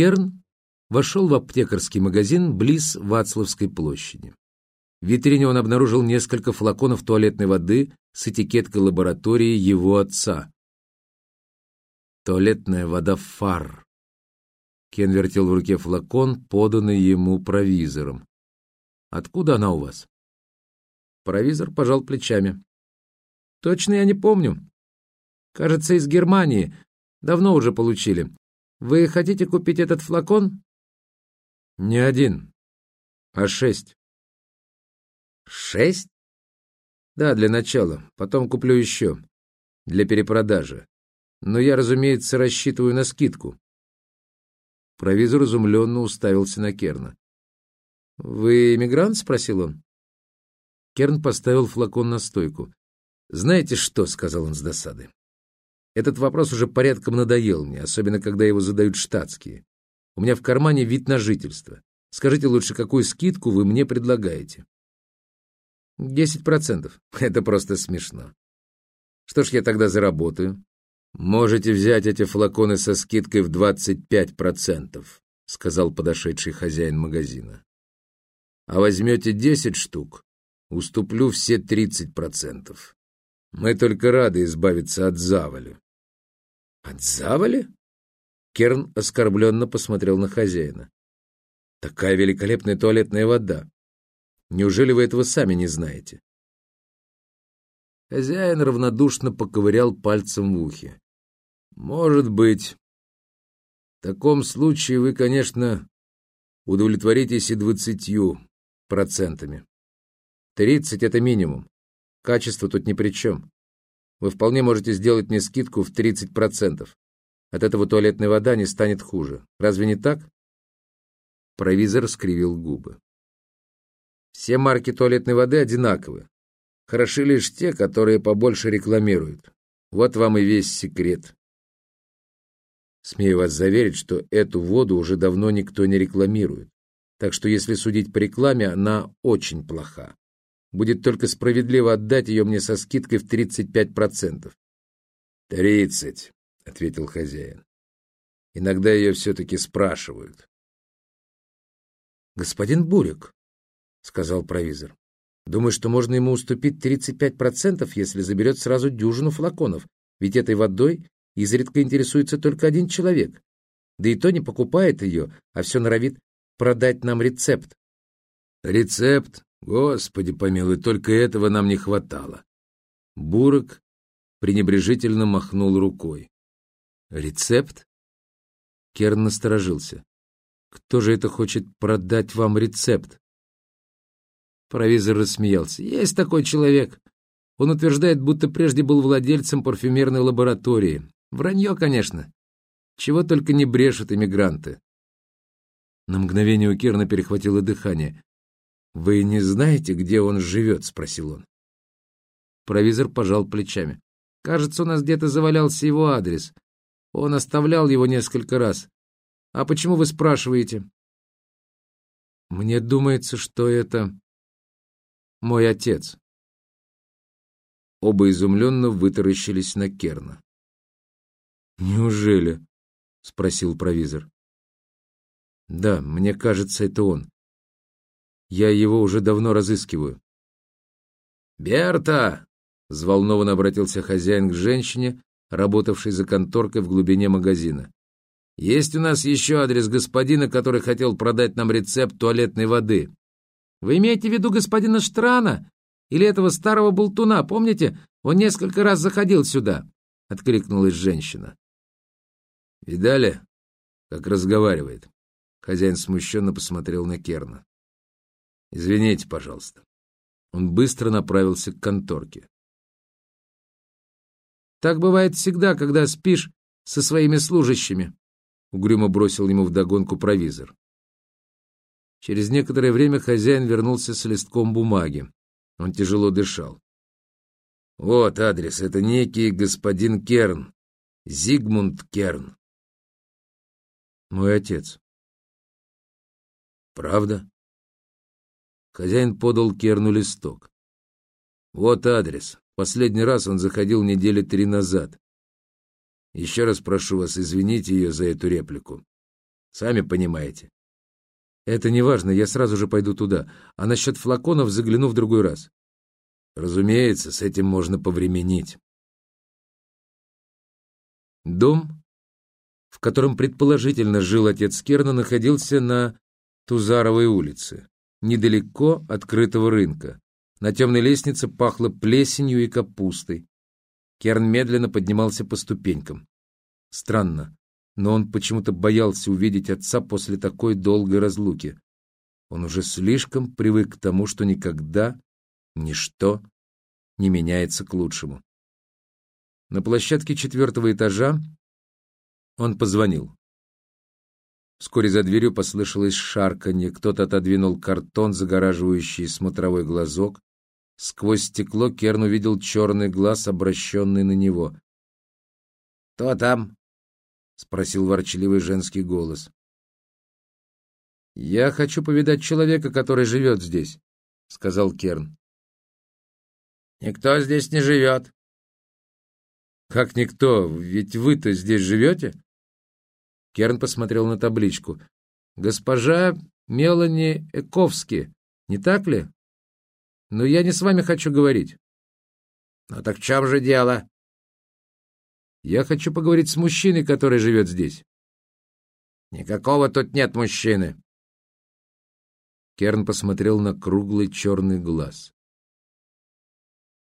Керн вошел в аптекарский магазин близ Вацлавской площади. В витрине он обнаружил несколько флаконов туалетной воды с этикеткой лаборатории его отца. Туалетная вода «Фар». Кен вертел в руке флакон, поданный ему провизором. «Откуда она у вас?» Провизор пожал плечами. «Точно я не помню. Кажется, из Германии. Давно уже получили. Вы хотите купить этот флакон? Не один, а шесть. Шесть? Да, для начала. Потом куплю еще. Для перепродажи. Но я, разумеется, рассчитываю на скидку. Провизор изумленно уставился на Керна. «Вы иммигрант?» — спросил он. Керн поставил флакон на стойку. «Знаете что?» — сказал он с досады. Этот вопрос уже порядком надоел мне, особенно когда его задают штатские. У меня в кармане вид на жительство. Скажите лучше, какую скидку вы мне предлагаете? Десять процентов. Это просто смешно. Что ж я тогда заработаю? Можете взять эти флаконы со скидкой в двадцать пять процентов, сказал подошедший хозяин магазина. А возьмете десять штук, уступлю все тридцать процентов. Мы только рады избавиться от завали. От завали? Керн оскорбленно посмотрел на хозяина. Такая великолепная туалетная вода. Неужели вы этого сами не знаете? Хозяин равнодушно поковырял пальцем в ухе. Может быть. В таком случае вы, конечно, удовлетворитесь и двадцатью процентами. Тридцать — это минимум. Качество тут ни при чем. Вы вполне можете сделать мне скидку в 30%. От этого туалетная вода не станет хуже. Разве не так? Провизор скривил губы. Все марки туалетной воды одинаковы. Хороши лишь те, которые побольше рекламируют. Вот вам и весь секрет. Смею вас заверить, что эту воду уже давно никто не рекламирует. Так что если судить по рекламе, она очень плоха. Будет только справедливо отдать ее мне со скидкой в 35%. «Тридцать», — ответил хозяин. «Иногда ее все-таки спрашивают». «Господин Бурик», — сказал провизор, — «думаю, что можно ему уступить 35%, если заберет сразу дюжину флаконов, ведь этой водой изредка интересуется только один человек. Да и то не покупает ее, а все норовит продать нам рецепт». «Рецепт Господи помилуй, только этого нам не хватало. Бурок пренебрежительно махнул рукой. Рецепт? Керн насторожился. Кто же это хочет продать вам рецепт? Провизор рассмеялся. Есть такой человек. Он утверждает, будто прежде был владельцем парфюмерной лаборатории. Вранье, конечно. Чего только не брешут иммигранты. На мгновение у Керна перехватило дыхание. «Вы не знаете, где он живет?» — спросил он. Провизор пожал плечами. «Кажется, у нас где-то завалялся его адрес. Он оставлял его несколько раз. А почему вы спрашиваете?» «Мне думается, что это мой отец». Оба изумленно вытаращились на Керна. «Неужели?» — спросил провизор. «Да, мне кажется, это он. Я его уже давно разыскиваю. «Берта!» — взволнованно обратился хозяин к женщине, работавшей за конторкой в глубине магазина. «Есть у нас еще адрес господина, который хотел продать нам рецепт туалетной воды». «Вы имеете в виду господина Штрана? Или этого старого болтуна? Помните, он несколько раз заходил сюда?» — откликнулась женщина. «Видали, как разговаривает?» Хозяин смущенно посмотрел на Керна. Извините, пожалуйста. Он быстро направился к конторке. Так бывает всегда, когда спишь со своими служащими, угрюмо бросил ему вдогонку провизор. Через некоторое время хозяин вернулся с листком бумаги. Он тяжело дышал. Вот адрес, это некий господин Керн, Зигмунд Керн. Мой отец. Правда? Хозяин подал Керну листок. Вот адрес. Последний раз он заходил недели три назад. Еще раз прошу вас, извините ее за эту реплику. Сами понимаете. Это не важно, я сразу же пойду туда. А насчет флаконов загляну в другой раз. Разумеется, с этим можно повременить. Дом, в котором предположительно жил отец Керна, находился на Тузаровой улице, недалеко от крытого рынка. На темной лестнице пахло плесенью и капустой. Керн медленно поднимался по ступенькам. Странно, но он почему-то боялся увидеть отца после такой долгой разлуки. Он уже слишком привык к тому, что никогда ничто не меняется к лучшему. На площадке четвертого этажа он позвонил. Вскоре за дверью послышалось шарканье, кто-то отодвинул картон, загораживающий смотровой глазок. Сквозь стекло Керн увидел черный глаз, обращенный на него. «Кто там?» — спросил ворчливый женский голос. «Я хочу повидать человека, который живет здесь», — сказал Керн. «Никто здесь не живет», «Как никто? Ведь вы-то здесь живете?» Керн посмотрел на табличку. «Госпожа Мелани Эковски, не так ли? Но я не с вами хочу говорить». «Ну так в чем же дело?» «Я хочу поговорить с мужчиной, который живет здесь». «Никакого тут нет мужчины». Керн посмотрел на круглый черный глаз.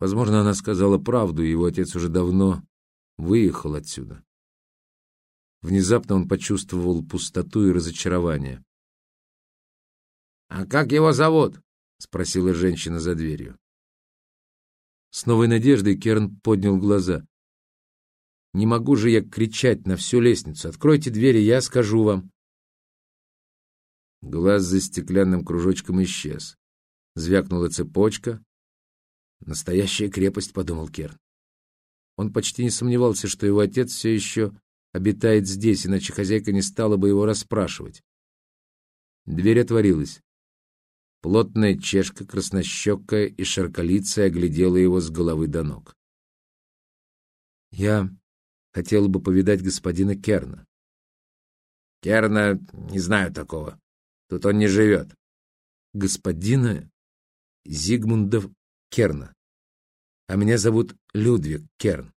Возможно, она сказала правду, и его отец уже давно выехал отсюда. Внезапно он почувствовал пустоту и разочарование. «А как его зовут?» — спросила женщина за дверью. С новой надеждой Керн поднял глаза. «Не могу же я кричать на всю лестницу. Откройте двери, я скажу вам». Глаз за стеклянным кружочком исчез. Звякнула цепочка. «Настоящая крепость», — подумал Керн. Он почти не сомневался, что его отец все еще обитает здесь, иначе хозяйка не стала бы его расспрашивать. Дверь отворилась. Плотная чешка, краснощекая и шарколицая оглядела его с головы до ног. «Я хотела бы повидать господина Керна». «Керна, не знаю такого. Тут он не живет». «Господина Зигмунда Керна», а меня зовут Людвиг Керн.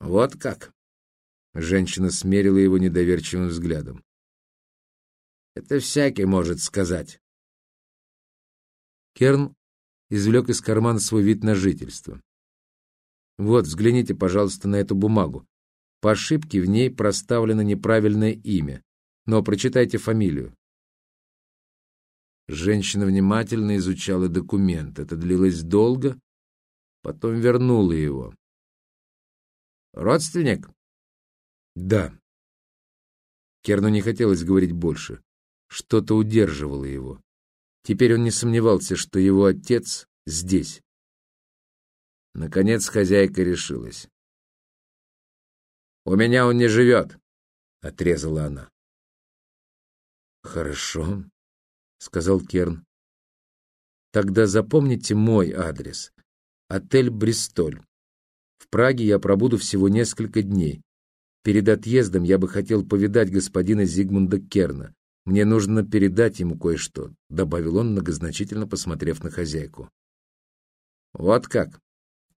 Вот как? Женщина смерила его недоверчивым взглядом. Это всякий может сказать. Керн извлек из кармана свой вид на жительство. Вот, взгляните, пожалуйста, на эту бумагу. По ошибке в ней проставлено неправильное имя, но прочитайте фамилию. Женщина внимательно изучала документ. Это длилось долго, потом вернула его. «Родственник?» «Да». Керну не хотелось говорить больше. Что-то удерживало его. Теперь он не сомневался, что его отец здесь. Наконец хозяйка решилась. «У меня он не живет», — отрезала она. «Хорошо», — сказал Керн. «Тогда запомните мой адрес. Отель «Бристоль». В Праге я пробуду всего несколько дней. Перед отъездом я бы хотел повидать господина Зигмунда Керна. Мне нужно передать ему кое-что», — добавил он, многозначительно посмотрев на хозяйку. «Вот как?»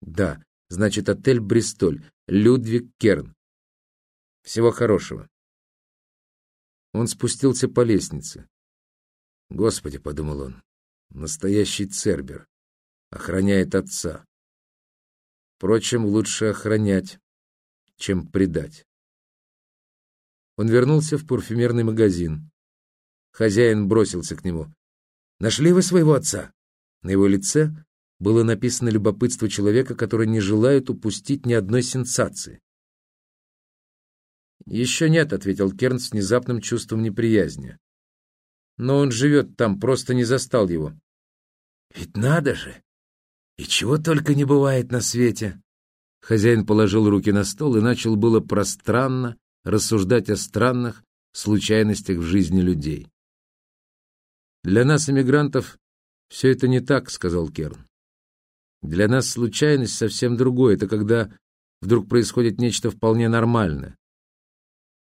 «Да, значит, отель «Бристоль», Людвиг Керн. Всего хорошего». Он спустился по лестнице. Господи, — подумал он, — настоящий Цербер. Охраняет отца. Впрочем, лучше охранять, чем предать. Он вернулся в парфюмерный магазин. Хозяин бросился к нему. «Нашли вы своего отца?» На его лице было написано любопытство человека, который не желает упустить ни одной сенсации. «Еще нет», — ответил Керн с внезапным чувством неприязни но он живет там, просто не застал его. Ведь надо же! И чего только не бывает на свете! Хозяин положил руки на стол и начал было пространно рассуждать о странных случайностях в жизни людей. «Для нас, иммигрантов, все это не так», — сказал Керн. «Для нас случайность совсем другое. Это когда вдруг происходит нечто вполне нормальное.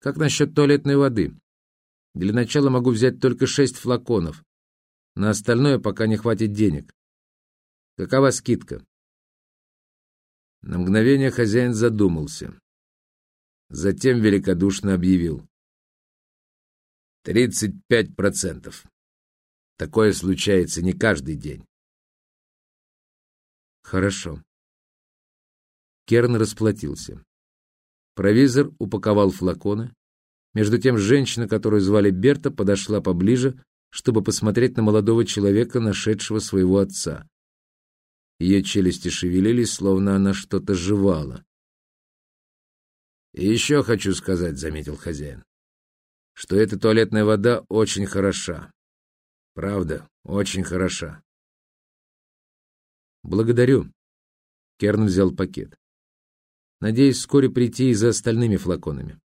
Как насчет туалетной воды? Для начала могу взять только шесть флаконов. На остальное пока не хватит денег. Какова скидка?» На мгновение хозяин задумался. Затем великодушно объявил. «Тридцать пять процентов. Такое случается не каждый день». «Хорошо». Керн расплатился. Провизор упаковал флаконы. Между тем женщина, которую звали Берта, подошла поближе, чтобы посмотреть на молодого человека, нашедшего своего отца. Ее челюсти шевелились, словно она что-то жевала. «И еще хочу сказать», — заметил хозяин, — «что эта туалетная вода очень хороша. Правда, очень хороша». «Благодарю», — Керн взял пакет. «Надеюсь вскоре прийти и за остальными флаконами».